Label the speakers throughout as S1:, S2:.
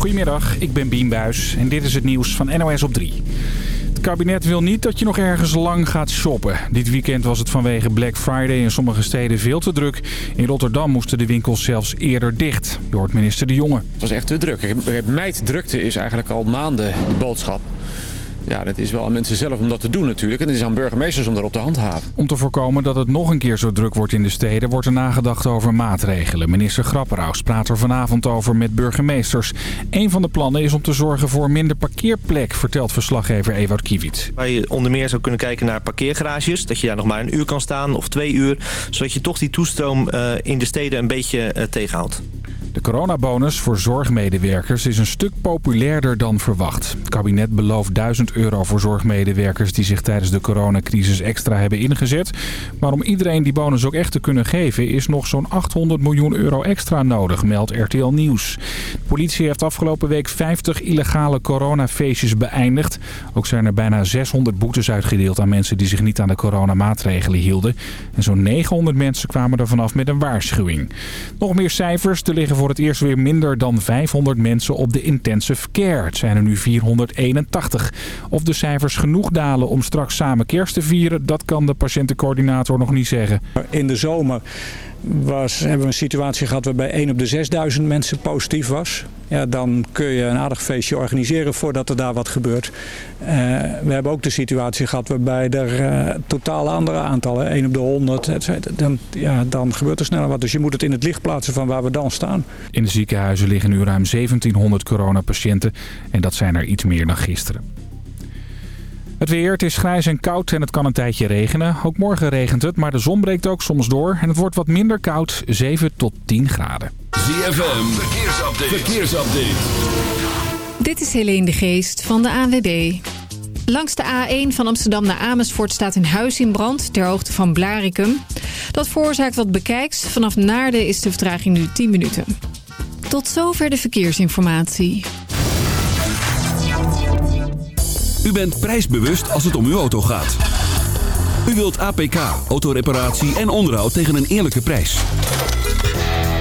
S1: Goedemiddag, ik ben Bien Buijs en dit is het nieuws van NOS op 3. Het kabinet wil niet dat je nog ergens lang gaat shoppen. Dit weekend was het vanwege Black Friday in sommige steden veel te druk. In Rotterdam moesten de winkels zelfs eerder dicht. Je hoort minister De Jonge.
S2: Het was echt te druk. Meid drukte is eigenlijk al maanden de boodschap. Ja, dat is wel aan mensen zelf om dat te doen natuurlijk. En het is aan burgemeesters om dat op te handhaven.
S1: Om te voorkomen dat het nog een keer zo druk wordt in de steden... wordt er nagedacht over maatregelen. Minister Grapperhaus praat er vanavond over met burgemeesters. Een van de plannen is om te zorgen voor minder parkeerplek... vertelt verslaggever Ewout Kiewit.
S3: Waar je onder meer zou kunnen kijken naar parkeergarages. Dat je daar nog maar een uur kan staan of twee uur. Zodat je toch die toestroom uh, in de steden een beetje uh, tegenhoudt.
S1: De coronabonus voor zorgmedewerkers is een stuk populairder dan verwacht. Het kabinet belooft 1000 euro voor zorgmedewerkers die zich tijdens de coronacrisis extra hebben ingezet. Maar om iedereen die bonus ook echt te kunnen geven is nog zo'n 800 miljoen euro extra nodig, meldt RTL Nieuws. De politie heeft afgelopen week 50 illegale coronafeestjes beëindigd. Ook zijn er bijna 600 boetes uitgedeeld aan mensen die zich niet aan de coronamaatregelen hielden. En zo'n 900 mensen kwamen er vanaf met een waarschuwing. Nog meer cijfers. Er liggen voor het eerst weer minder dan 500 mensen op de intensive care. Het zijn er nu 481. Of de cijfers genoeg dalen om straks samen kerst te vieren, dat kan de patiëntencoördinator nog niet zeggen.
S4: In de zomer was, hebben we een situatie gehad waarbij 1 op de 6000 mensen positief was. Ja, dan kun je een aardig feestje organiseren voordat er daar wat gebeurt. Uh, we hebben ook de situatie gehad waarbij er uh, totaal andere aantallen, 1 op de 100, dan, ja, dan gebeurt er sneller wat. Dus je moet het in het licht plaatsen van waar we dan staan.
S1: In de ziekenhuizen liggen nu ruim 1700 coronapatiënten en dat zijn er iets meer dan gisteren. Het weer, het is grijs en koud en het kan een tijdje regenen. Ook morgen regent het, maar de zon breekt ook soms door. En het wordt wat minder koud, 7 tot 10 graden.
S5: ZFM, verkeersupdate. verkeersupdate.
S6: Dit is Helene de Geest van de ANWB. Langs de A1 van Amsterdam naar Amersfoort staat een huis in brand... ter hoogte van Blarikum. Dat veroorzaakt wat bekijks. Vanaf Naarden is de vertraging nu 10 minuten. Tot zover de verkeersinformatie.
S5: U bent prijsbewust als het om uw auto gaat. U wilt APK, autoreparatie en onderhoud tegen een eerlijke prijs.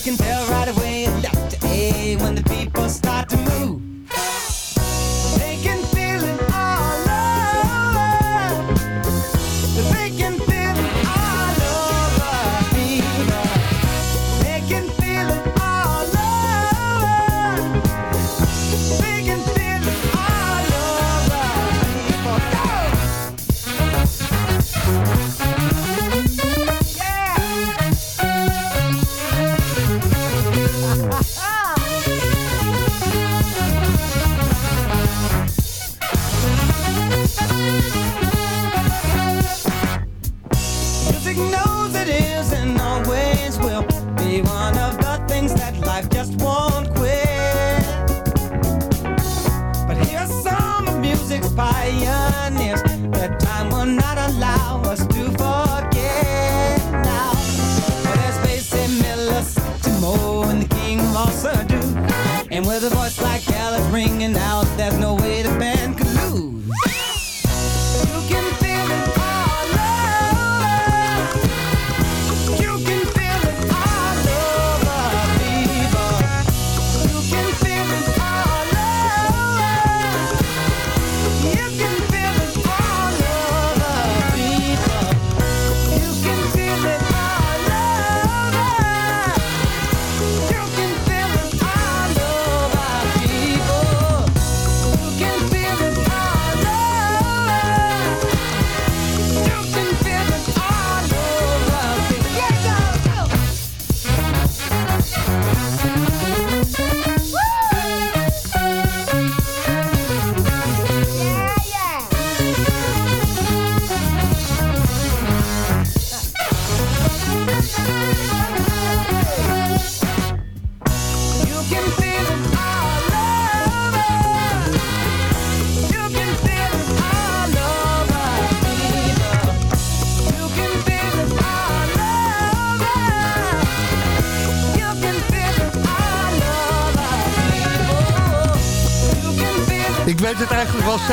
S7: Can tell right away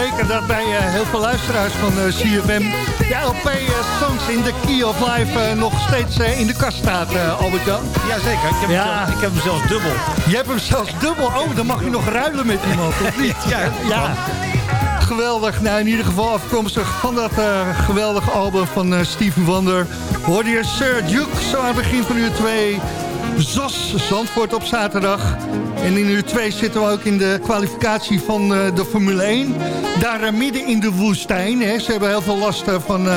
S8: zeker dat bij eh, heel veel luisteraars van eh, CFM... de LP eh, Songs in the Key of Life nog steeds in de kast staat, Albert-Jan.
S3: Jazeker, ik heb,
S8: Ja.
S3: hem zelfs, ik heb hem zelfs dubbel.
S8: Je hebt hem zelfs dubbel. Oh, dan mag je nog ruilen met iemand, of niet?
S3: Ja,
S8: ja. Geweldig. Nou, in ieder geval afkomstig van dat eh, geweldige album van Steven Wonder. Hoorde je Sir Duke zo aan het begin van uur 2. ZOS Zandvoort op zaterdag. En in uur 2 zitten we ook in de kwalificatie van eh, de Formule 1. Daar eh, midden in de woestijn. Hè. Ze hebben heel veel last eh, van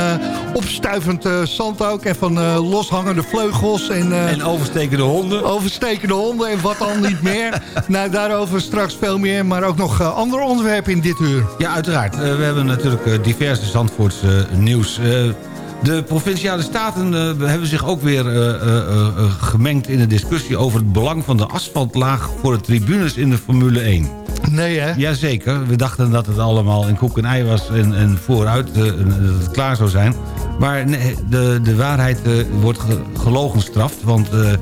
S8: opstuivend zand ook. En van loshangende vleugels. En,
S9: En overstekende honden.
S8: overstekende honden en wat al niet meer. nou, daarover straks veel meer, maar ook nog andere onderwerpen in dit uur.
S9: Ja, uiteraard. We hebben natuurlijk diverse Zandvoorts eh, nieuws. De Provinciale Staten eh, hebben zich ook weer eh, eh, gemengd in de discussie... over het belang van de asfaltlaag voor de tribunes in de Formule 1.
S8: Nee, hè?
S9: Jazeker, we dachten dat het allemaal in koek en ei was en, en vooruit dat het klaar zou zijn. Maar nee, de, de waarheid wordt ge, gelogenstraft, want de,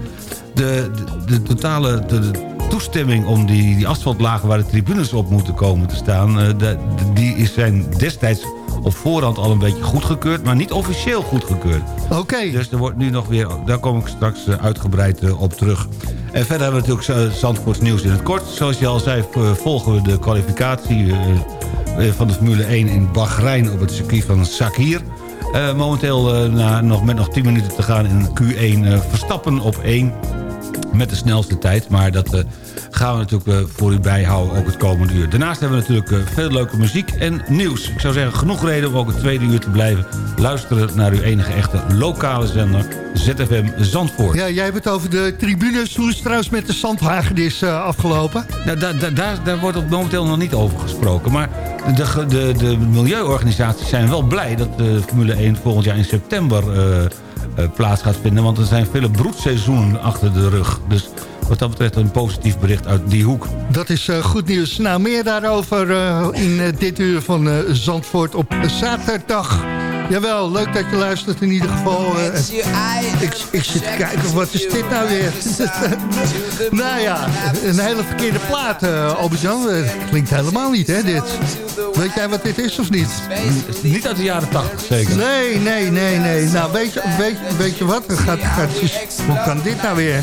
S9: de, de totale de, toestemming om die, die asfaltlagen waar de tribunes op moeten komen te staan... de- die is zijn destijds op voorhand al een beetje goedgekeurd, maar niet officieel goedgekeurd.
S8: Oké.
S9: Dus er wordt nu nog weer, daar kom ik straks eh, uitgebreid eh, op terug. En verder hebben we natuurlijk eh, Zandvoorts nieuws in het kort. Zoals je al zei, volgen we de kwalificatie van de Formule 1 in Bahrein op het circuit van Sakir. Momenteel na, nog, met nog 10 minuten te gaan in Q1 eh, Verstappen op 1 met de snelste tijd. Maar dat eh, gaan we natuurlijk eh, voor u bijhouden, ook het komende uur. Daarnaast hebben we natuurlijk eh, veel leuke muziek en nieuws. Ik zou zeggen, genoeg reden om ook het tweede uur te blijven luisteren... naar uw enige echte lokale zender, ZFM Zandvoort.
S8: Ja, jij hebt het over de tribunes. Hoe is het trouwens met de zandhagedis afgelopen?
S9: Nou, daar, daar, daar, daar wordt op momenteel nog niet over gesproken. Maar de, de, de milieuorganisaties zijn wel blij dat de Formule 1 volgend jaar in september plaats gaat vinden. Want er zijn vele broedseizoenen achter de rug. Dus wat dat betreft een positief bericht uit die hoek.
S8: Dat is eh, goed nieuws. Nou, meer daarover eh, in eh, dit uur van eh, Zandvoort op zaterdag. Jawel, leuk dat je luistert in ieder geval. eh, ik, ik zit te kijken, wat is dit nou weer? nou ja, een hele verkeerde plaat, Albert-Jan. Eh, Klinkt helemaal niet, hè, dit? Weet jij wat dit is of niet?
S9: Niet uit de jaren 80 zeker.
S8: Nee, nee, nee, nee. Nou, weet je, weet, weet je wat? Gaat, gaat, hoe kan dit nou weer?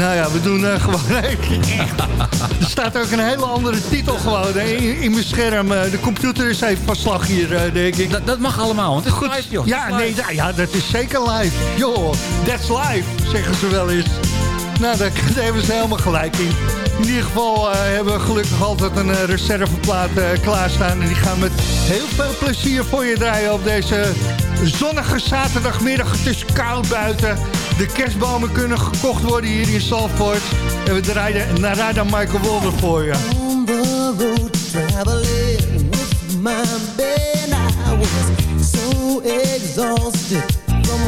S8: Nou ja, we doen eh, gewoon... er staat ook een hele andere titel gewoon hè, in, in mijn scherm. Eh, de computer is even van slag hier, eh, denk ik.
S9: Dat, dat mag allemaal, want het is
S8: Goed.
S9: live, joh.
S8: Ja, nee, nou ja, dat is zeker live. Joh, that's live, zeggen ze wel eens. Nou, daar daar hebben ze helemaal gelijk in. In ieder geval hebben we gelukkig altijd een reserveplaat klaarstaan. En die gaan met heel veel plezier voor je draaien op deze zonnige zaterdagmiddag. Het is koud buiten. De kerstbomen kunnen gekocht worden hier in Salford. En we draaien naar Rada Michael Wolder voor je.
S7: With my so exhausted from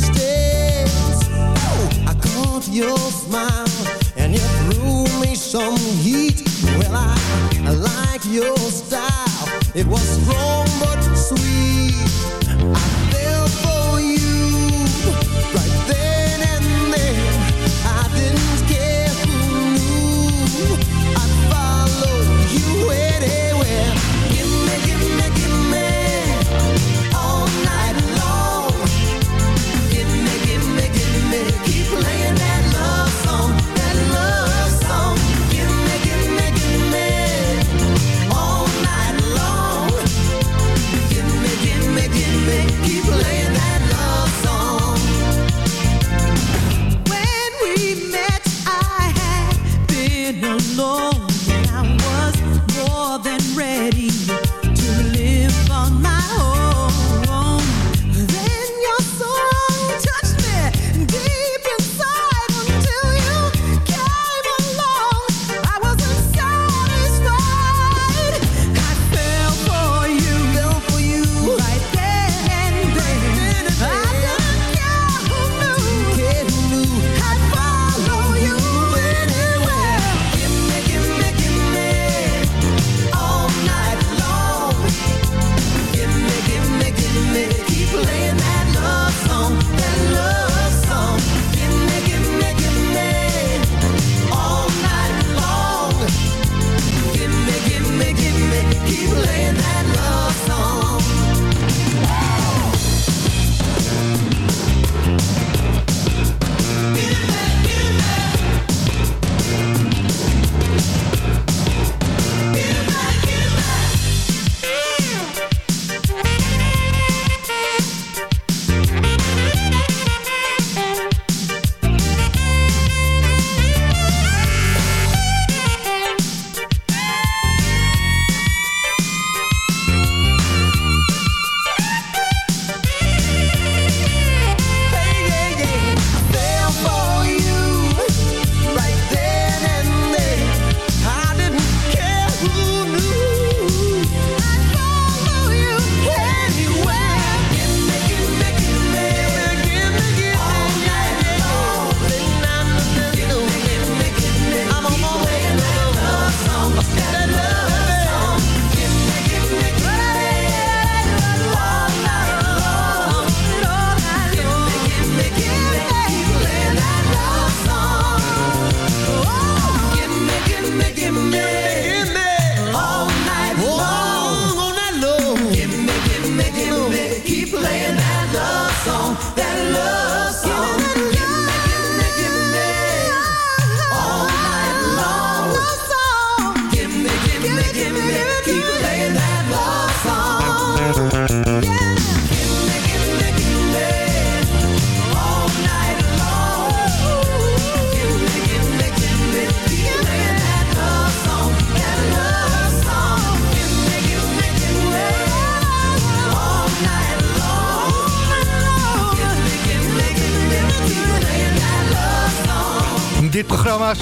S7: stays. I caught your smile and you threw me some heat. Well, I, I like your style. It was strong but sweet. I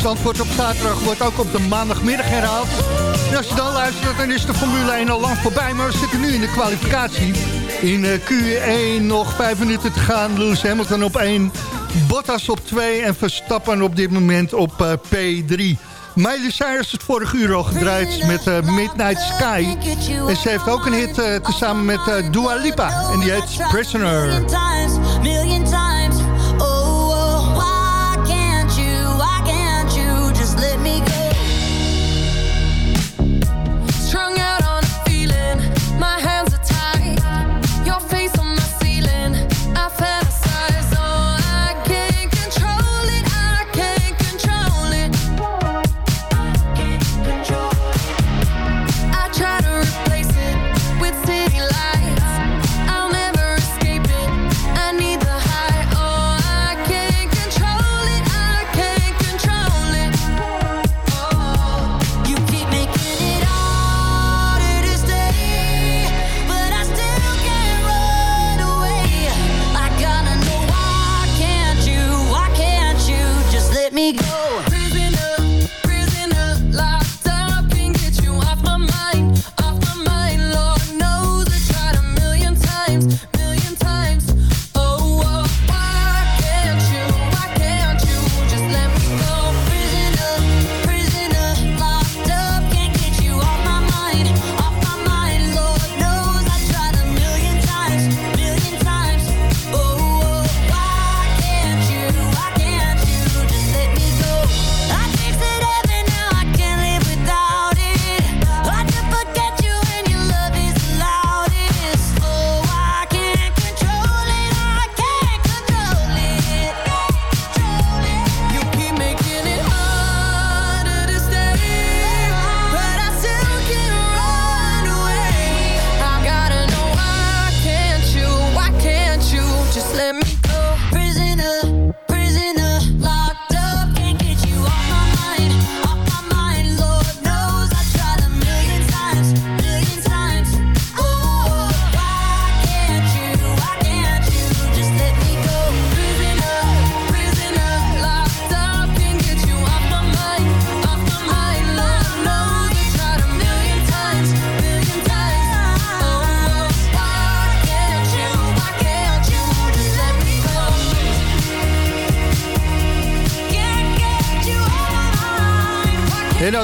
S8: Zandvoort op zaterdag wordt ook op de maandagmiddag herhaald. Als je dan luistert, dan is de Formule 1 al lang voorbij. Maar we zitten nu in de kwalificatie. In eh, Q1 nog vijf minuten te gaan. Lewis Hamilton op 1, Bottas op 2 en Verstappen op dit moment op eh, P3. Miley Cyrus het vorige uur al gedraaid met eh, Midnight Sky. En ze heeft ook een hit eh, tezamen met Dua Lipa. En die heet Prisoner.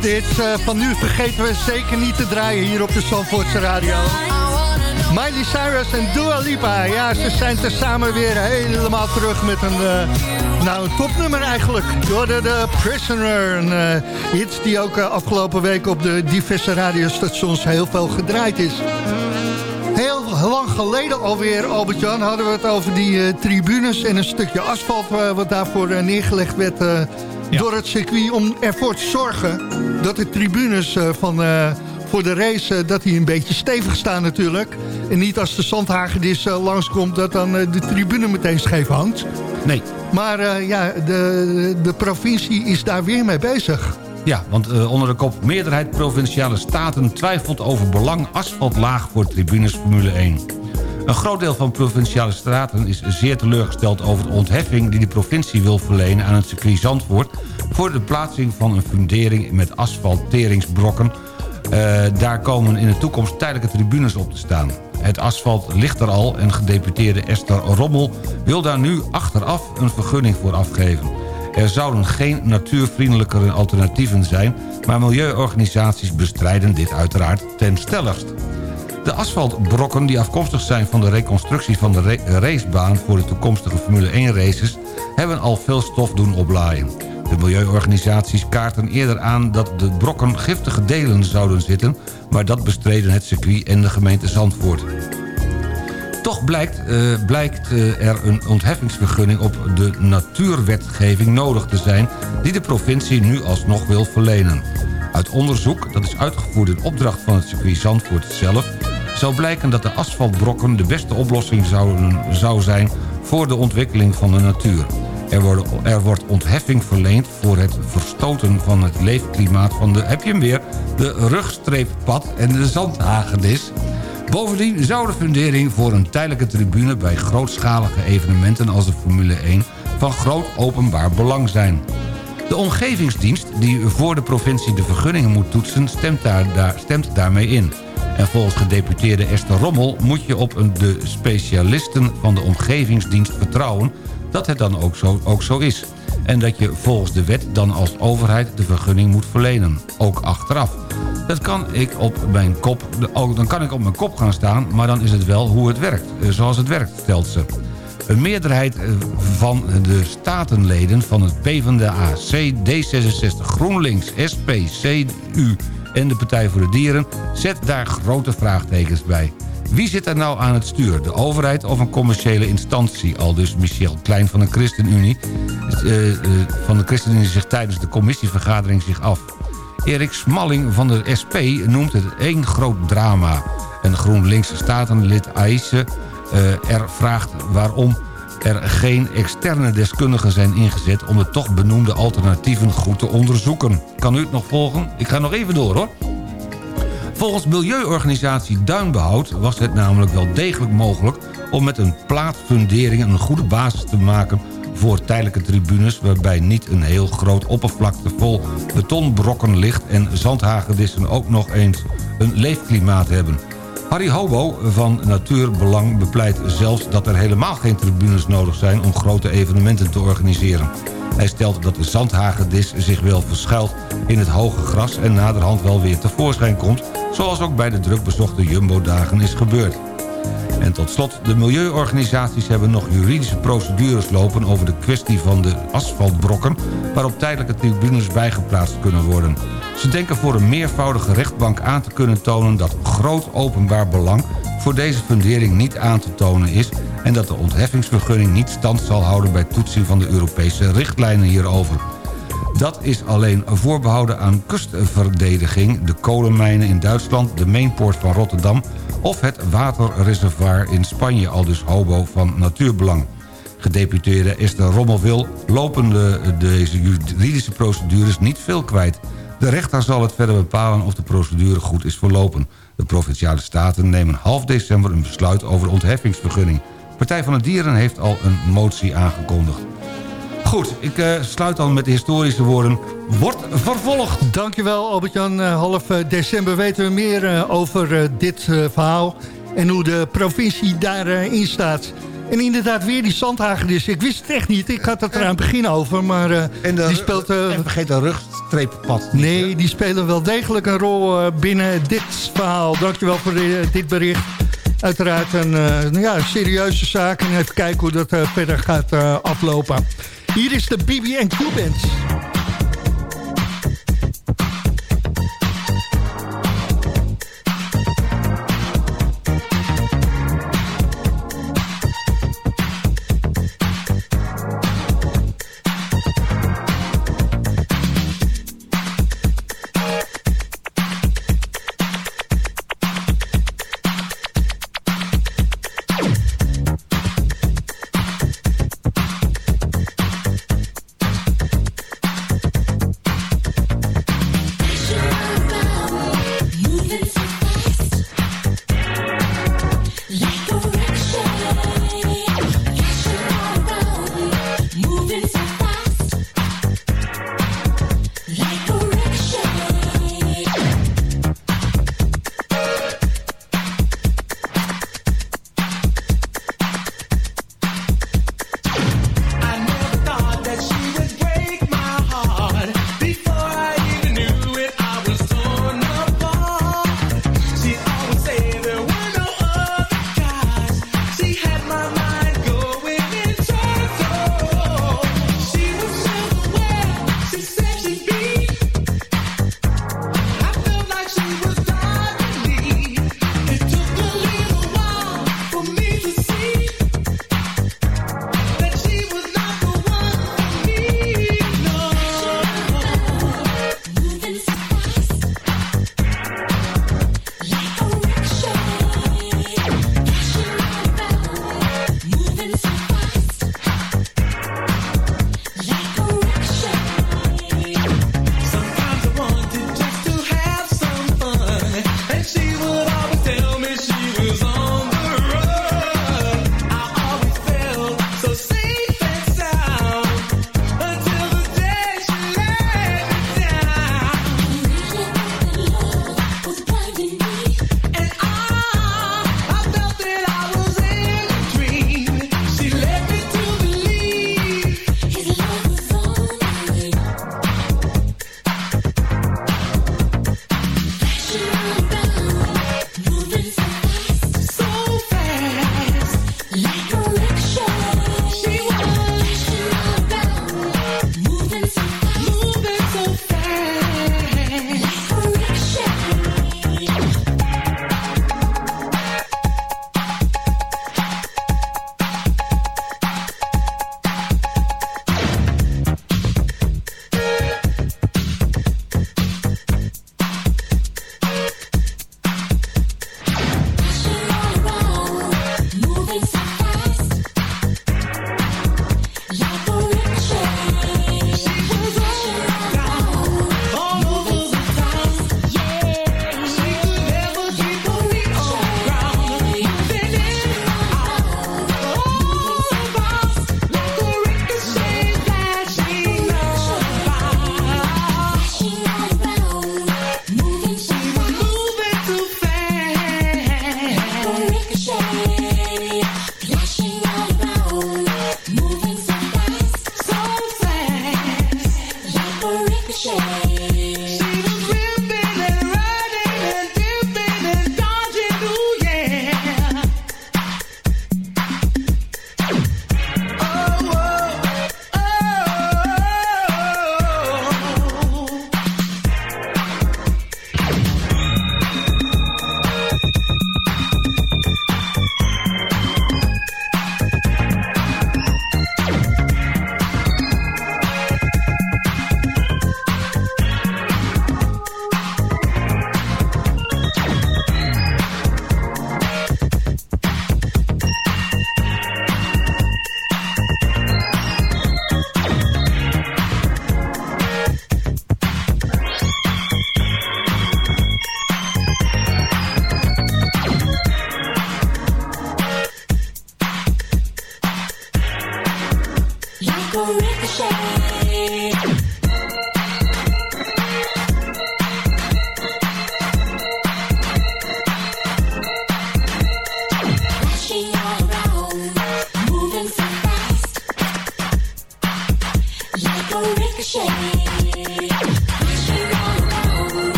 S8: Dit eh, van nu vergeten we zeker niet te draaien hier op de Zandvoortse Radio. Miley Cyrus en Dua Lipa. Ja, ze zijn tezamen weer helemaal terug met een, eh, nou, een topnummer eigenlijk. Door de, de Prisoner. Een eh, hit die ook afgelopen week op de diverse radiostations heel veel gedraaid is. Heel lang geleden alweer, Albert-Jan, hadden we het over die tribunes... en een stukje asfalt wat daarvoor neergelegd werd door het circuit... om ervoor te zorgen dat de tribunes eh, van, eh, voor de race... eh, dat die een beetje stevig staan natuurlijk. En niet als de zandhagedis eh, langskomt... dat dan de tribune meteen scheef hangt.
S9: Nee.
S8: Maar ja, de, de provincie is daar weer mee bezig.
S9: Ja, want onder de kop meerderheid provinciale staten twijfelt over belang asfaltlaag voor tribunes Formule 1. Een groot deel van provinciale staten is zeer teleurgesteld over de ontheffing die de provincie wil verlenen aan het circuit Zandvoort voor de plaatsing van een fundering met asfalteringsbrokken. Eh, daar komen in de toekomst tijdelijke tribunes op te staan. Het asfalt ligt er al en gedeputeerde Esther Rommel wil daar nu achteraf een vergunning voor afgeven. Er zouden geen natuurvriendelijkere alternatieven zijn... maar milieuorganisaties bestrijden dit uiteraard ten stelligst. De asfaltbrokken die afkomstig zijn van de reconstructie van de ra- racebaan... voor de toekomstige Formule 1 races... hebben al veel stof doen oplaaien. De milieuorganisaties kaarten eerder aan dat de brokken giftige delen zouden zitten... maar dat bestreden het circuit en de gemeente Zandvoort. Toch blijkt, eh, blijkt eh, er een ontheffingsvergunning op de natuurwetgeving nodig te zijn... die de provincie nu alsnog wil verlenen. Uit onderzoek, dat is uitgevoerd in opdracht van het circuit Zandvoort zelf... zou blijken dat de asfaltbrokken de beste oplossing zouden, zou zijn... voor de ontwikkeling van de natuur. Er, er wordt ontheffing verleend voor het verstoten van het leefklimaat van de... heb je hem weer, de rugstreeppad en de zandhagedis... Bovendien zou de fundering voor een tijdelijke tribune... bij grootschalige evenementen als de Formule 1 van groot openbaar belang zijn. De omgevingsdienst, die voor de provincie de vergunningen moet toetsen... stemt, daar, daar, stemt daarmee in. En volgens gedeputeerde Esther Rommel moet je op de specialisten van de omgevingsdienst vertrouwen... dat het dan ook zo, ook zo is. En dat je volgens de wet dan als overheid de vergunning moet verlenen. Ook achteraf. Dat kan ik op mijn kop, dan kan ik op mijn kop gaan staan... maar dan is het wel hoe het werkt, eh, zoals het werkt, stelt ze. Een meerderheid eh, van de statenleden van het PvdA, C, D66, GroenLinks, SP, CU en de Partij voor de Dieren... zet daar grote vraagtekens bij. Wie zit er nou aan het stuur? De overheid of een commerciële instantie? Al dus Michel Klein van de ChristenUnie. eh, eh, van de ChristenUnie zich tijdens de commissievergadering zich af. Erik Smalling van de SP noemt het één groot drama. En GroenLinks statenlid Aïsse eh, er vraagt waarom er geen externe deskundigen zijn ingezet... om de toch benoemde alternatieven goed te onderzoeken. Kan u het nog volgen? Ik ga nog even door hoor. Volgens milieuorganisatie Duinbehoud was het namelijk wel degelijk mogelijk... om met een plaatfundering een goede basis te maken voor tijdelijke tribunes... waarbij niet een heel groot oppervlakte vol betonbrokken ligt... en zandhagedissen ook nog eens een leefklimaat hebben. Harry Hobo van Natuurbelang bepleit zelfs dat er helemaal geen tribunes nodig zijn... om grote evenementen te organiseren. Hij stelt dat de zandhagedis zich wel verschuilt in het hoge gras... en naderhand wel weer tevoorschijn komt... zoals ook bij de drukbezochte Jumbo-dagen is gebeurd. En tot slot, de milieuorganisaties hebben nog juridische procedures lopen... over de kwestie van de asfaltbrokken... waarop tijdelijke tribunes bijgeplaatst kunnen worden. Ze denken voor een meervoudige rechtbank aan te kunnen tonen... dat groot openbaar belang voor deze fundering niet aan te tonen is... en dat de ontheffingsvergunning niet stand zal houden... bij toetsing van de Europese richtlijnen hierover. Dat is alleen voorbehouden aan kustverdediging... de kolenmijnen in Duitsland, de mainpoort van Rotterdam... of het waterreservoir in Spanje, al dus hobo van natuurbelang. Gedeputeerde Esther Rommel wil lopende deze juridische procedures niet veel kwijt. De rechter zal het verder bepalen of de procedure goed is verlopen. De Provinciale Staten nemen half december een besluit over de ontheffingsvergunning. Partij van de Dieren heeft al een motie aangekondigd. Goed, ik eh, sluit dan met de historische woorden. Wordt vervolgd.
S8: Dankjewel Albert-Jan. Eh, half eh, december weten we meer over dit verhaal... en hoe de provincie daarin staat. En inderdaad weer die zandhagedis. Ik wist het echt niet. Ik had het er aan het begin over. Maar eh, die speelt... eh,
S9: En vergeet een rugstreeppad.
S8: Nee, die spelen wel degelijk een rol binnen dit verhaal. Dankjewel voor dit bericht. Uiteraard een eh, ja, serieuze zaak. En even kijken hoe dat verder gaat aflopen. Hier is de BB&Q.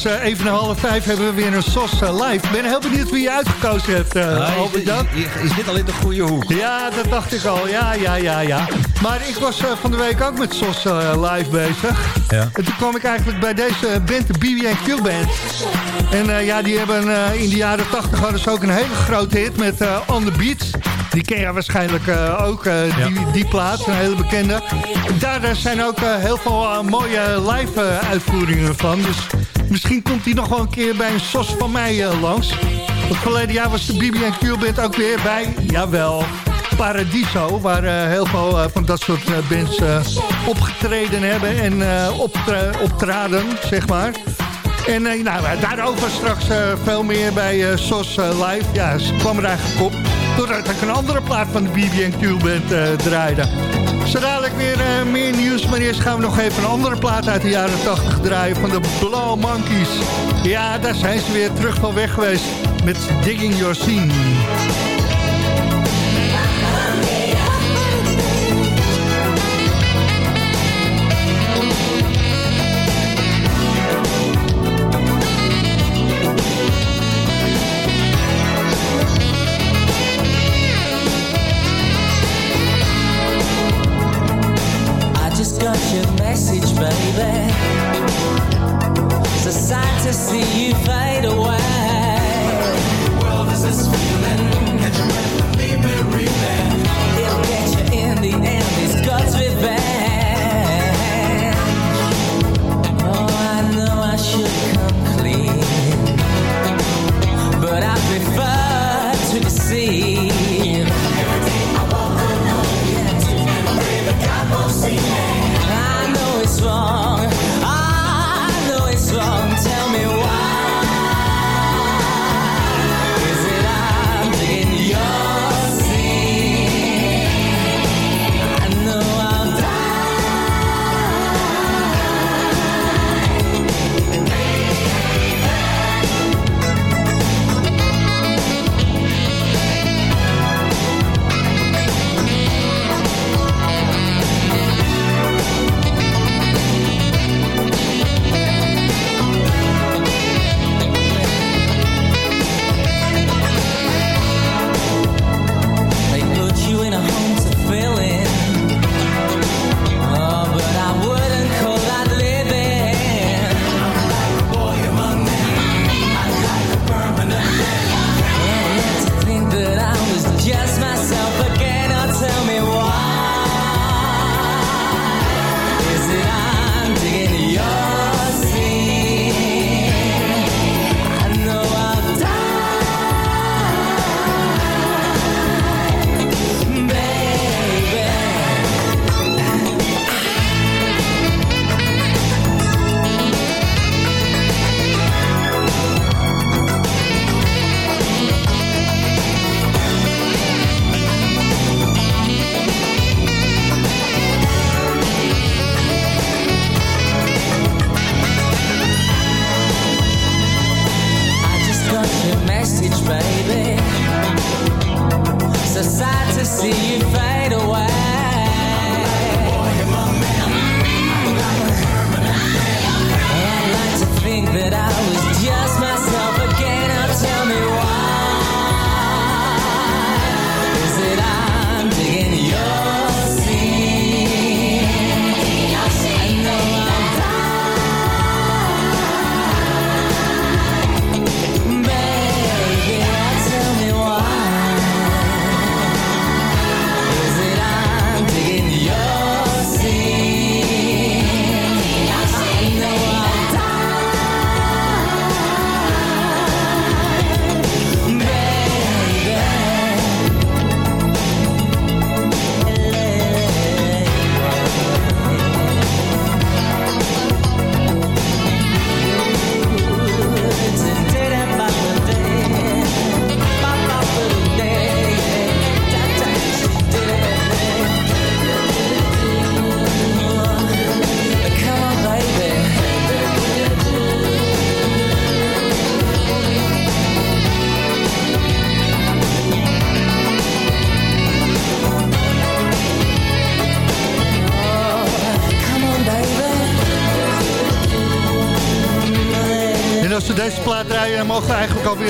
S8: Straks eh, even na half vijf hebben we weer een SOS eh, live. Ik ben heel benieuwd wie je uitgekozen hebt, eh
S9: Ah, je zit al in de goede hoek.
S8: Ja, dat dacht ik al. Ja, ja, ja, ja. Maar ik was van de week ook met SOS live bezig.
S9: Ja.
S8: En toen kwam ik eigenlijk bij deze band, de BB&Q Band. En ja, die hebben in de jaren 80 hadden ze ook een hele grote hit met On The Beat. Die ken je waarschijnlijk ook, die, die plaat, een hele bekende. Daar zijn ook heel veel mooie live uitvoeringen van. Dus misschien komt die nog wel een keer bij een SOS van mij eh, langs. Want verleden jaar was de BB&Q Band ook weer bij, jawel, Paradiso. Waar eh, heel veel eh, van dat soort bands opgetreden hebben en optra- optraden, zeg maar. En nou, daarover straks veel meer bij SOS Live. Ja, ze kwam er eigenlijk op doordat ik een andere plaat van de BB&Q Band draaide. Zo dadelijk weer eh, meer nieuws, maar eerst gaan we nog even een andere plaat uit de jaren 80 draaien van de Blow Monkeys. Ja, daar zijn ze weer terug van weg geweest met Digging Your Scene.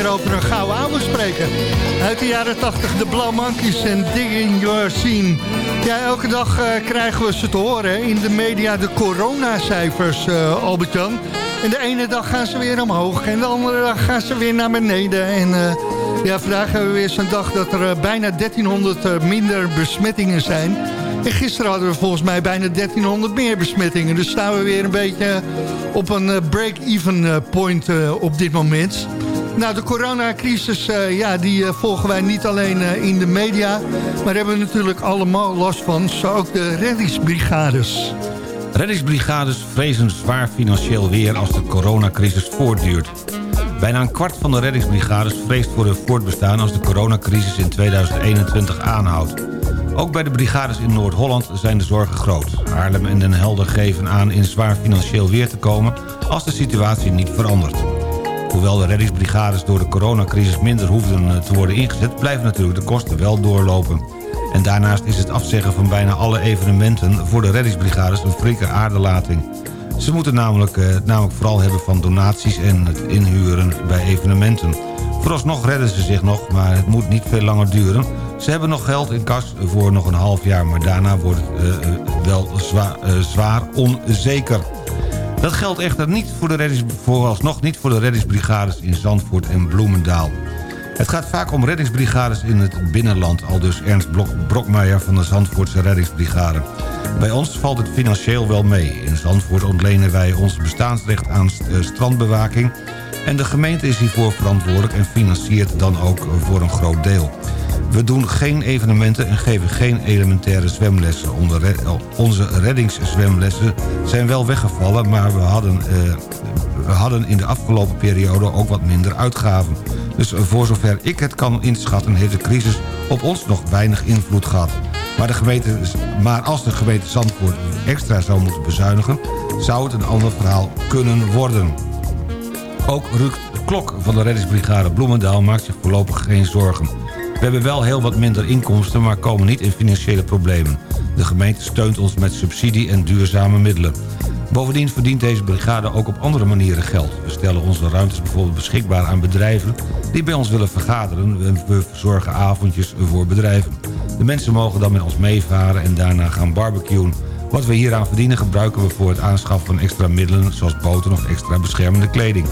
S8: We eigenlijk alweer over een gouden oude spreken. Uit de jaren 80, de Blauw Monkeys en Digging Your Scene. Ja, elke dag eh, krijgen we ze te horen in de media, de coronacijfers, eh Albert-Jan. En de ene dag gaan ze weer omhoog en de andere dag gaan ze weer naar beneden. En eh, ja, vandaag hebben we weer zo'n dag dat er bijna 1300 eh, minder besmettingen zijn. En gisteren hadden we volgens mij bijna 1300 meer besmettingen. Dus staan we weer een beetje op een break-even point op dit moment. Nou, de coronacrisis, eh, ja, die eh, volgen wij niet alleen eh, in de media... maar hebben we natuurlijk allemaal last van, zo ook de reddingsbrigades.
S9: Reddingsbrigades vrezen zwaar financieel weer als de coronacrisis voortduurt. Bijna een kwart van de reddingsbrigades vreest voor hun voortbestaan... als de coronacrisis in 2021 aanhoudt. Ook bij de brigades in Noord-Holland zijn de zorgen groot. Haarlem en Den Helder geven aan in zwaar financieel weer te komen... als de situatie niet verandert. Hoewel de reddingsbrigades door de coronacrisis minder hoefden eh, te worden ingezet... blijven natuurlijk de kosten wel doorlopen. En daarnaast is het afzeggen van bijna alle evenementen... voor de reddingsbrigades een flinke aardelating. Ze moeten namelijk, eh, namelijk vooral hebben van donaties en het inhuren bij evenementen. Vooralsnog redden ze zich nog, maar het moet niet veel langer duren. Ze hebben nog geld in kas voor nog een half jaar... maar daarna wordt het eh, eh, wel zwaar, eh, zwaar onzeker. Dat geldt echter niet voor de niet voor de reddingsbrigades in Zandvoort en Bloemendaal. Het gaat vaak om reddingsbrigades in het binnenland... al dus Ernst Blok Brokmeijer van de Zandvoortse reddingsbrigade. Bij ons valt het financieel wel mee. In Zandvoort ontlenen wij ons bestaansrecht aan eh, strandbewaking... en de gemeente is hiervoor verantwoordelijk en financiert dan ook voor een groot deel. We doen geen evenementen en geven geen elementaire zwemlessen. Eh, Onze reddingszwemlessen zijn wel weggevallen... maar we hadden, eh, we hadden in de afgelopen periode ook wat minder uitgaven. Dus voor zover ik het kan inschatten... heeft de crisis op ons nog weinig invloed gehad. Maar, de gemeente, maar als de gemeente Zandvoort extra zou moeten bezuinigen... zou het een ander verhaal kunnen worden. Ook Ruud Klok van de reddingsbrigade Bloemendaal maakt zich voorlopig geen zorgen. We hebben wel heel wat minder inkomsten, maar komen niet in financiële problemen. De gemeente steunt ons met subsidie en duurzame middelen. Bovendien verdient deze brigade ook op andere manieren geld. We stellen onze ruimtes bijvoorbeeld beschikbaar aan bedrijven... die bij ons willen vergaderen. en We verzorgen avondjes voor bedrijven. De mensen mogen dan met ons meevaren en daarna gaan barbecuen. Wat we hieraan verdienen gebruiken we voor het aanschaffen van extra middelen... zoals boten of extra beschermende kleding.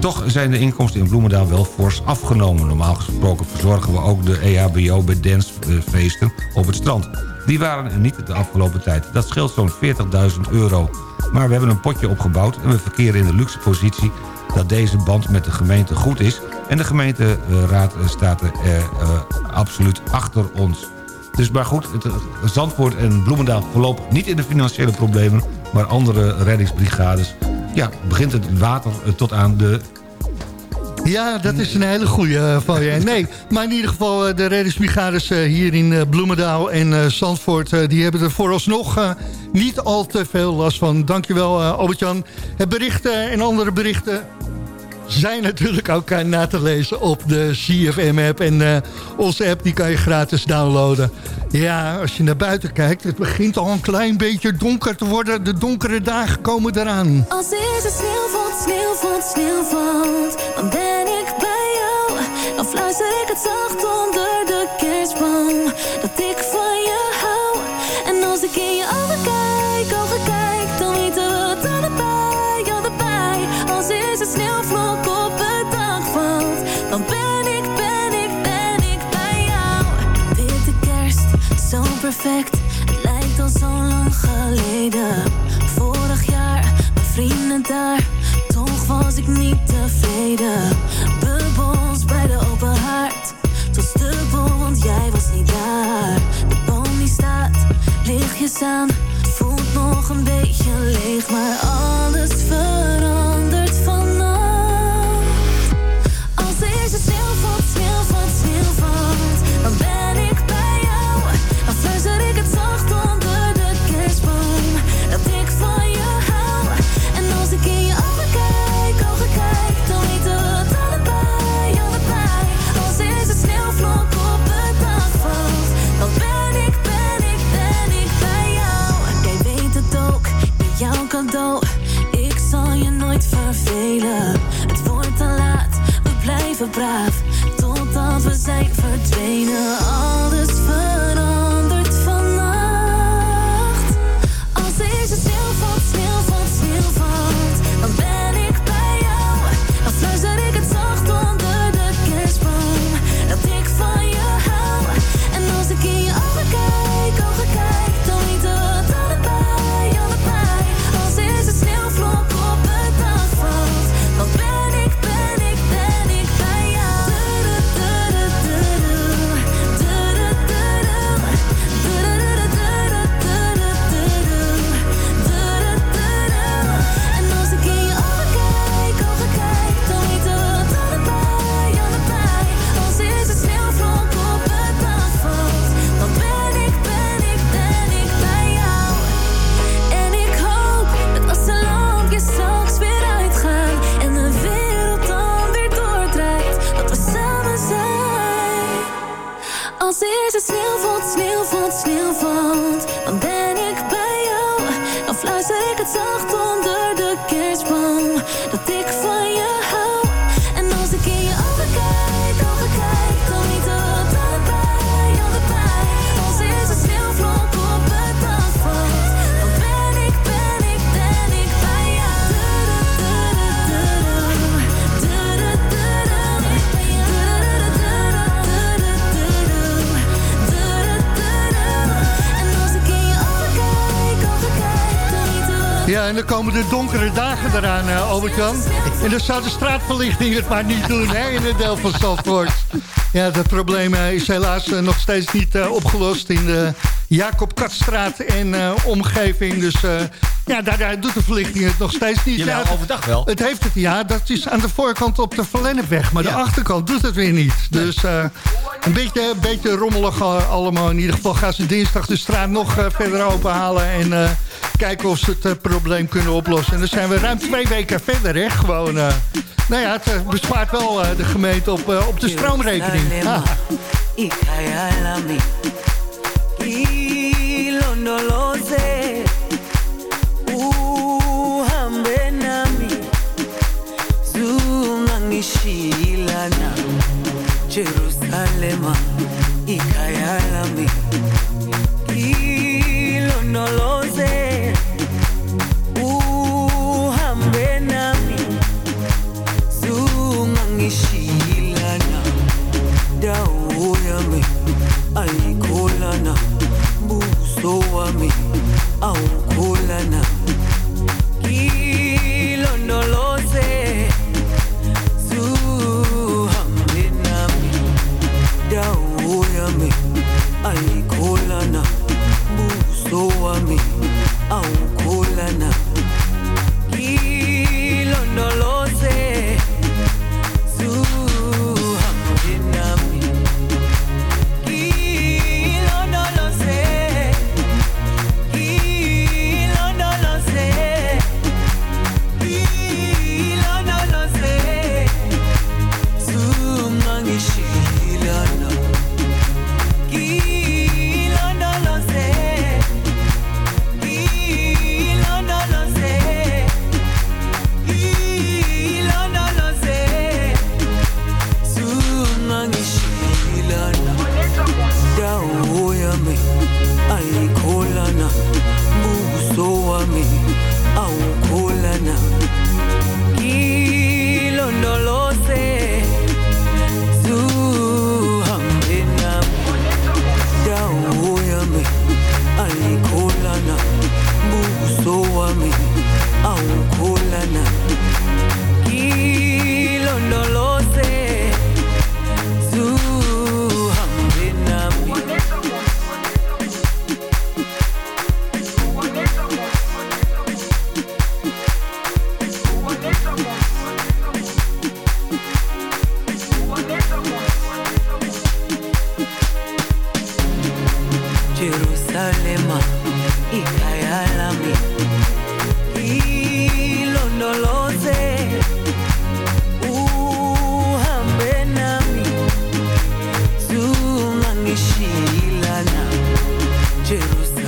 S9: Toch zijn de inkomsten in Bloemendaal wel fors afgenomen. Normaal gesproken verzorgen we ook de EHBO bij dancefeesten op het strand. Die waren er niet de afgelopen tijd. Dat scheelt zo'n 40.000 euro. Maar we hebben een potje opgebouwd en we verkeren in de luxe positie... dat deze band met de gemeente goed is... en de gemeenteraad staat er eh, eh, absoluut achter ons. Dus maar goed, het, eh, Zandvoort en Bloemendaal voorlopig niet in de financiële problemen... maar andere reddingsbrigades. Ja, begint het water eh, tot aan de
S8: Ja, dat is een hele goede eh, van je. Nee, maar in ieder geval eh, de reddingsbrigades hier in Bloemendaal en Zandvoort... die hebben er vooralsnog niet al te veel last van. Dankjewel Albert-Jan. Het bericht eh, en andere berichten zijn natuurlijk ook na te lezen op de CFM-app. En eh, onze app die kan je gratis downloaden. Ja, als je naar buiten kijkt, het begint al een klein beetje donker te worden. De donkere dagen komen eraan.
S10: Als deze sneeuw valt, sneeuw valt, sneeuw valt Dan ben ik bij jou Dan fluister ik het zacht onder Vorig jaar, mijn vrienden daar. Toch was ik niet tevreden. Bubbels bij de open haard. Tot dubbel, want jij was niet daar. De boom die staat, lichtjes aan. Voelt nog een beetje leeg Maar alles verandert zacht onder de kerstboom, dat ik van en dan
S11: komen de donkere dagen eraan, Albert-Jan. En dan zou de straatverlichting het maar niet doen, hè, in het deel van Zandvoort. Ja, dat probleem is helaas eh, nog steeds niet eh, opgelost in de Jacob Katstraat en omgeving. Dus ja, daar, daar doet de verlichting het nog steeds niet.
S9: Jawel,
S11: Ja,
S9: overdag wel.
S11: Het heeft het, ja, dat is aan de voorkant op de Verlennepweg. Maar de achterkant doet het weer niet. Dus een beetje, een beetje rommelig allemaal. In ieder geval gaan ze dinsdag de straat nog verder openhalen. En kijken of ze het eh, probleem kunnen oplossen. En dan zijn we ruim twee weken verder, hè. Gewoon, eh, nou ja, het eh, bespaart wel de gemeente op, op de stroomrekening. Ah.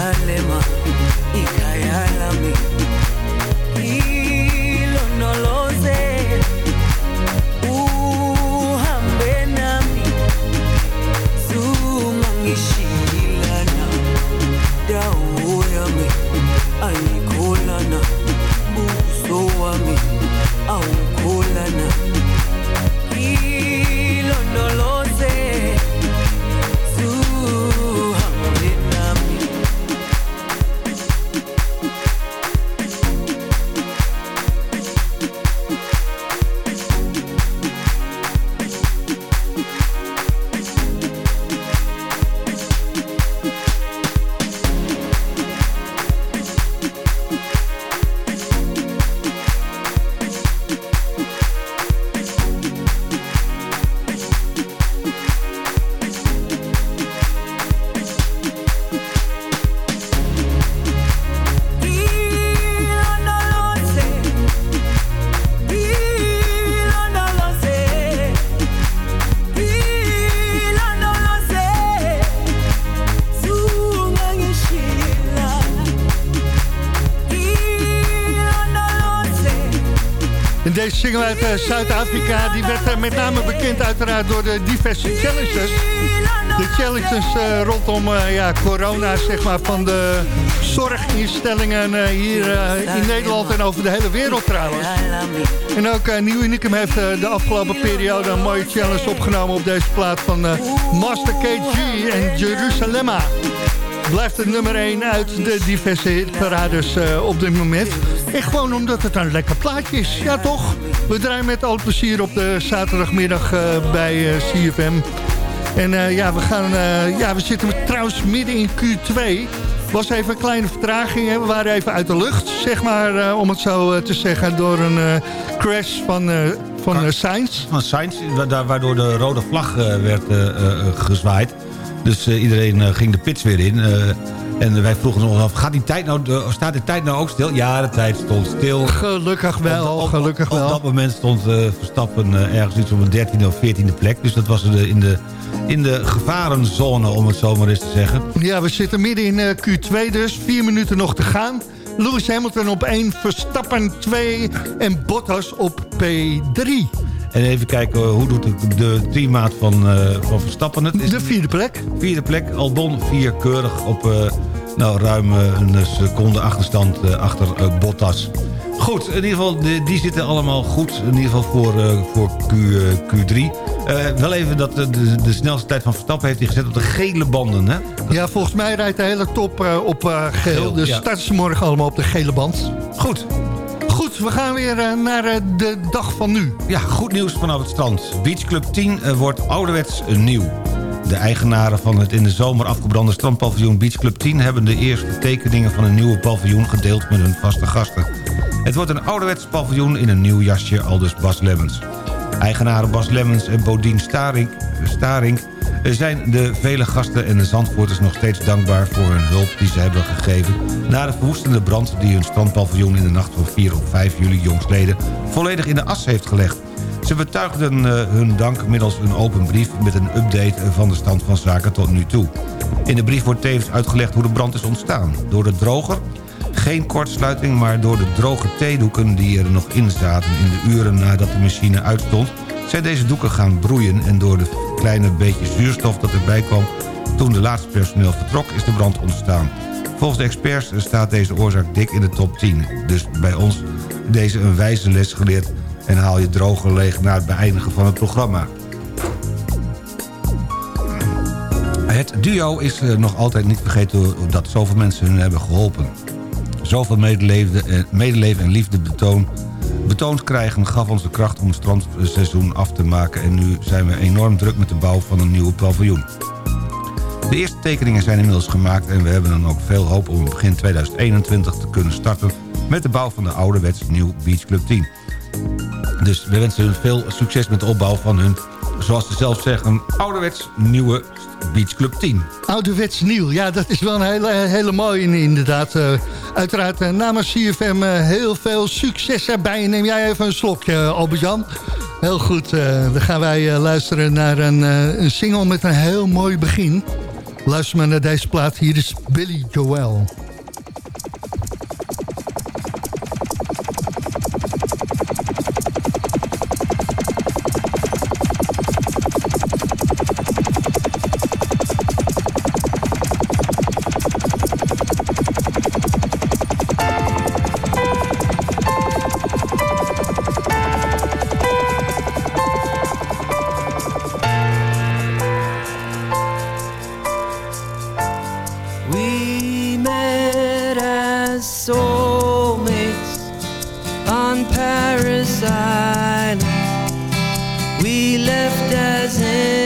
S12: alema ikayalami.
S8: Single uit eh, Zuid-Afrika, die werd eh, met name bekend uiteraard door de diverse challenges. De challenges eh, rondom ja, corona, zeg maar, van de zorginstellingen hier in Nederland en over de hele wereld trouwens. En ook Nieuw Unicum heeft de afgelopen periode een mooie challenge opgenomen op deze plaat van Master KG en Jeruzalemma. Blijft het nummer 1 uit de diverse hitparades op dit moment. En gewoon omdat het een lekker plaatje is. Ja toch? We draaien met al plezier op de zaterdagmiddag eh, bij eh, CFM. En eh, ja, we gaan, ja, we zitten trouwens midden in Q2. Was even een kleine vertraging. Hè? We waren even uit de lucht, zeg maar, om het zo te zeggen, door een crash van, van Sainz.
S9: Van Sainz, wa- waardoor de rode vlag werd gezwaaid. Dus iedereen ging de pits weer in. En wij vroegen ons af, gaat die tijd nou, staat de tijd nou ook stil? Ja, de tijd stond stil.
S8: Gelukkig wel,
S9: op, op-
S8: gelukkig
S9: op
S8: wel.
S9: dat moment stond eh, Verstappen eh, ergens iets op een 13e of 14e plek. Dus dat was de, in, de, in de gevarenzone, om het zo maar eens te zeggen.
S8: Ja, we zitten midden in eh, Q2 dus. Vier minuten nog te gaan. Lewis Hamilton op 1, Verstappen 2 en Bottas op P3.
S9: En even kijken, hoe doet de, de teammaat van, eh, van Verstappen het? Is
S8: De vierde plek.
S9: Vierde plek, Albon vier keurig op eh, nou, ruim eh, een seconde achterstand achter Bottas. Goed, in ieder geval, de- die zitten allemaal goed. In ieder geval voor, voor Q, eh, Q3. Eh, wel even dat de, de, snelste tijd van Verstappen heeft hij gezet op de gele banden. Hè?
S8: Ja, volgens mij rijdt de hele top op geel.
S9: Geel,
S8: Dus
S9: ja.
S8: starten ze morgen allemaal op de gele band.
S9: Goed.
S8: Goed, we gaan weer eh, naar eh, de dag van nu.
S9: Ja, goed nieuws vanaf het strand. Beach Club 10 eh, wordt ouderwets nieuw. De eigenaren van het in de zomer afgebrande strandpaviljoen Beach Club 10... hebben de eerste tekeningen van een nieuwe paviljoen gedeeld met hun vaste gasten. Het wordt een ouderwets paviljoen in een nieuw jasje, aldus Bas Lemmens. Eigenaren Bas Lemmens en Bodien Staring, eh, zijn de vele gasten en de Zandvoorters nog steeds dankbaar voor hun hulp die ze hebben gegeven... na de verwoestende brand die hun strandpaviljoen in de nacht van 4 op 5 juli jongstleden volledig in de as heeft gelegd. Ze betuigden eh, hun dank middels een open brief met een update van de stand van zaken tot nu toe. In de brief wordt tevens uitgelegd hoe de brand is ontstaan. Door de droger, geen kortsluiting, maar door de droge theedoeken die er nog in zaten in de uren nadat de machine uitstond, zijn deze doeken gaan broeien en door de kleine beetje zuurstof dat erbij kwam toen de laatste personeel vertrok is de brand ontstaan. Volgens de experts staat deze oorzaak dik in de top 10. Dus bij ons deze een wijze les geleerd en haal je droger leeg na het beëindigen van het programma. Het duo is eh, nog altijd niet vergeten dat zoveel mensen hun hebben geholpen. Zoveel medeleven, eh, en liefde betoon, betoond krijgen gaf ons de kracht om het strandseizoen af te maken... en nu zijn we enorm druk met de bouw van een nieuwe paviljoen. De eerste tekeningen zijn inmiddels gemaakt en we hebben dan ook veel hoop om begin 2021 te kunnen starten met de bouw van de ouderwets nieuw Beach Club 10. Dus we wensen hun veel succes met de opbouw van hun, zoals ze zelf zeggen, ouderwets nieuwe Beach Club 10.
S8: Ouderwets nieuw, ja, dat is wel een hele, hele mooie inderdaad. Eh, uiteraard eh, namens CFM eh, heel veel succes erbij. Neem jij even een slokje, Albert-Jan. Heel goed, dan gaan wij luisteren naar een, een single met een heel mooi begin. Luister maar naar deze plaat, hier is Billy Joel.
S13: present.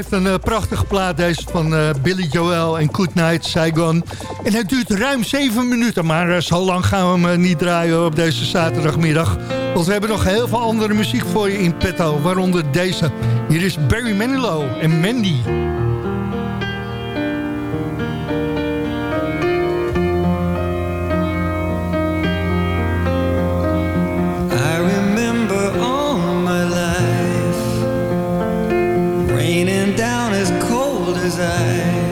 S8: Blijft een eh, prachtige plaat deze van eh, Billy Joel en Good Night Saigon. En het duurt ruim 7 minuten, maar eh, zo lang gaan we hem niet draaien op deze zaterdagmiddag. Want we hebben nog heel veel andere muziek voor je in petto, waaronder deze. Hier is Barry Manilow en Mandy.
S14: As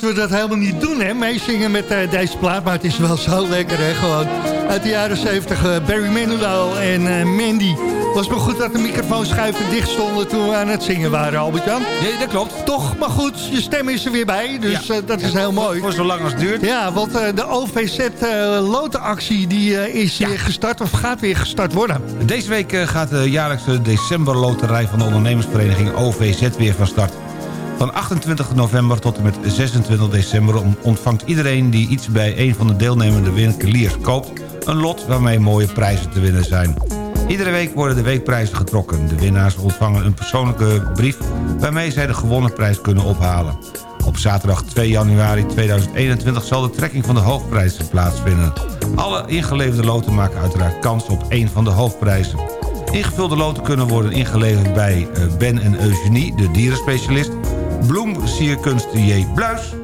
S8: moeten we dat helemaal niet doen, hè? Meezingen met eh, deze plaat, maar het is wel zo lekker, hè? Gewoon uit de jaren 70, eh, Barry Manilow en eh, Mandy. Was maar goed dat de microfoonschuiven dicht stonden toen we aan het zingen waren, Albert-Jan.
S9: Nee, dat klopt.
S8: Toch, maar goed, je stem is er weer bij, dus
S9: Ja.
S8: dat is heel mooi.
S9: Voor zolang als het duurt.
S8: Ja, want de OVZ-lotenactie die eh, is weer gestart of gaat weer gestart worden.
S9: Deze week gaat de jaarlijkse decemberloterij van de ondernemersvereniging OVZ weer van start. Van 28 november tot en met 26 december on- ontvangt iedereen die iets bij een van de deelnemende winkeliers koopt... een lot waarmee mooie prijzen te winnen zijn. Iedere week worden de weekprijzen getrokken. De winnaars ontvangen een persoonlijke brief waarmee zij de gewonnen prijs kunnen ophalen. Op zaterdag 2 januari 2021 zal de trekking van de hoofdprijzen plaatsvinden. Alle ingeleverde loten maken uiteraard kans op één van de hoofdprijzen. Ingevulde loten kunnen worden ingeleverd bij eh, Ben en Eugenie, de dierenspecialist... Bloem Sierkunst J. Bluis...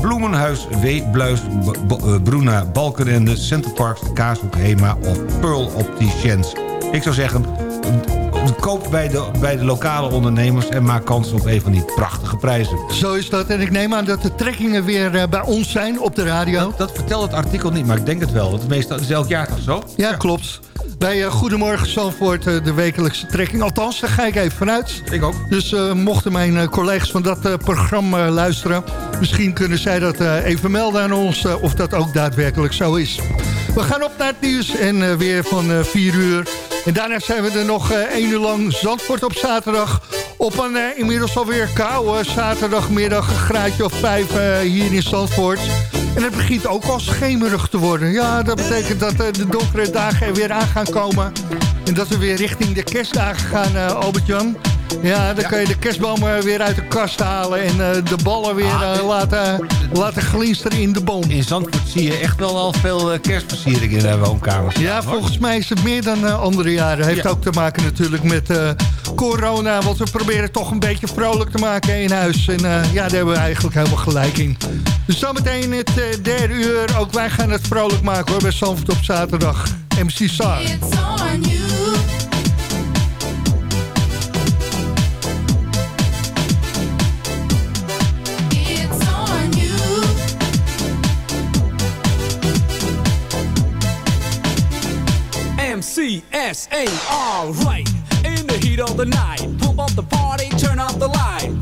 S9: Bloemenhuis W. Bluis, eh, Bruna Balkenende... Centerparks, Kaashoek Hema of Pearl Opticians. Ik zou zeggen, koop bij de, bij de lokale ondernemers... en maak kans op een van die prachtige prijzen.
S8: Zo is dat. En ik neem aan dat de trekkingen weer eh, bij ons zijn op de radio.
S9: Dat vertelt het artikel niet, maar ik denk het wel. Want meestal is elk jaar toch zo?
S8: Ja, klopt. Bij eh, Goedemorgen Zandvoort eh, de wekelijkse trekking. Althans, daar ga ik even vanuit.
S9: Ik ook.
S8: Dus eh, mochten mijn collega's van dat programma luisteren... misschien kunnen zij dat even melden aan ons... of dat ook daadwerkelijk zo is. We gaan op naar het nieuws en weer van eh 4 uur. En daarna zijn we er nog 1 uur lang Zandvoort op zaterdag... op een eh, inmiddels alweer koude zaterdagmiddag... een graadje of 5 eh, hier in Zandvoort... En het begint ook al schemerig te worden. Ja, dat betekent dat eh, de donkere dagen er weer aan gaan komen. En dat we weer richting de kerstdagen gaan, eh, Albert-Jan. Ja, dan kan je de kerstboom eh, weer uit de kast halen en eh, de ballen weer
S9: Ah,
S8: laten, laten glinsteren in de boom.
S9: In Zandvoort zie je echt wel al veel eh, kerstversiering in de woonkamers.
S8: Ja, volgens mij is het meer dan andere jaren. Heeft
S9: Ja.
S8: ook te maken natuurlijk met corona. Want we proberen toch een beetje vrolijk te maken in huis. En ja, daar hebben we eigenlijk helemaal gelijk in. Dus zometeen het eh, derde uur. Ook wij gaan het vrolijk maken hoor, bij Zandvoort op zaterdag. MC Saar.
S15: It's on you. It's on you.
S16: MCSA, alright. In the heat of the night, pump up the party, turn up the light.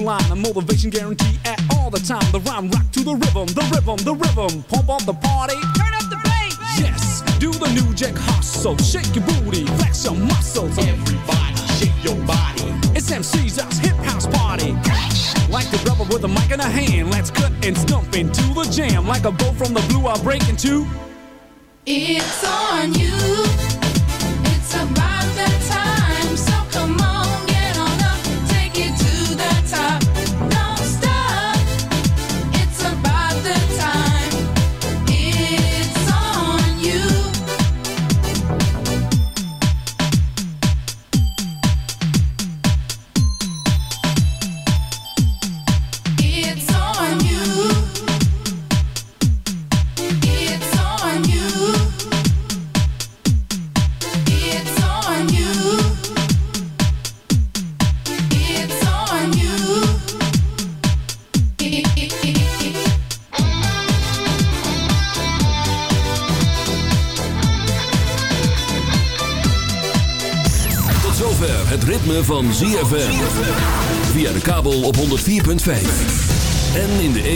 S16: Add line a motivation guarantee at all the time. The rhyme rock to the rhythm, the rhythm, the rhythm. Pump up the party, turn up the bass. Yes, do the new jack hustle, shake your booty, flex your muscles. Everybody, shake your body. It's MC's us hip house party. Like the brother with a mic in a hand, let's cut and stump into the jam. Like a bow from the blue, I'll break into.
S15: It's on